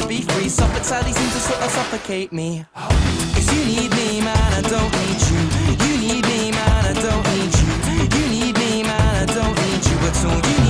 to be free. Suffolk sadly seems to sort of suffocate me. Cause you need me, man, I don't need you. You need me, man, I don't need you. You need me, man, I don't need you at all. You need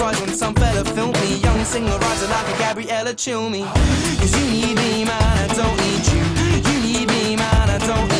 Enterprise when some fella filmed me. Young singer riser like a Gabriella chill me. Cause you need me man, I don't need you. You need me man, I don't need You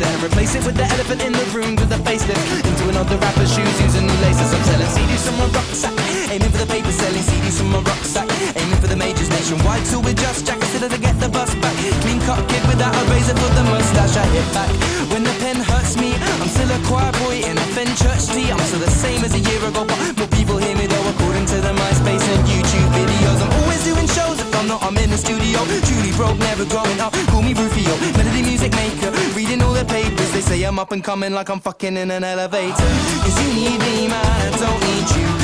I. And replace it with the elephant in the room with a facelift. Into another rapper's shoes using new laces. I'm selling CDs from my rucksack. Aiming for the paper, selling CDs from my rucksack. Aiming for the majors nationwide. Till we're just jackets to get the bus back. Clean cut kid without a razor for the mustache. I hit back. When the pen hurts me, I'm still a choir boy in a Fen church tee. I'm still the same as a year ago, but more people hear me though according to the MySpace and YouTube videos. I'm always doing shows if I'm not, I'm in the studio. Truly broke, never growing up. I'm up and coming like I'm fucking in an elevator. Cause you need me, man, I don't need you.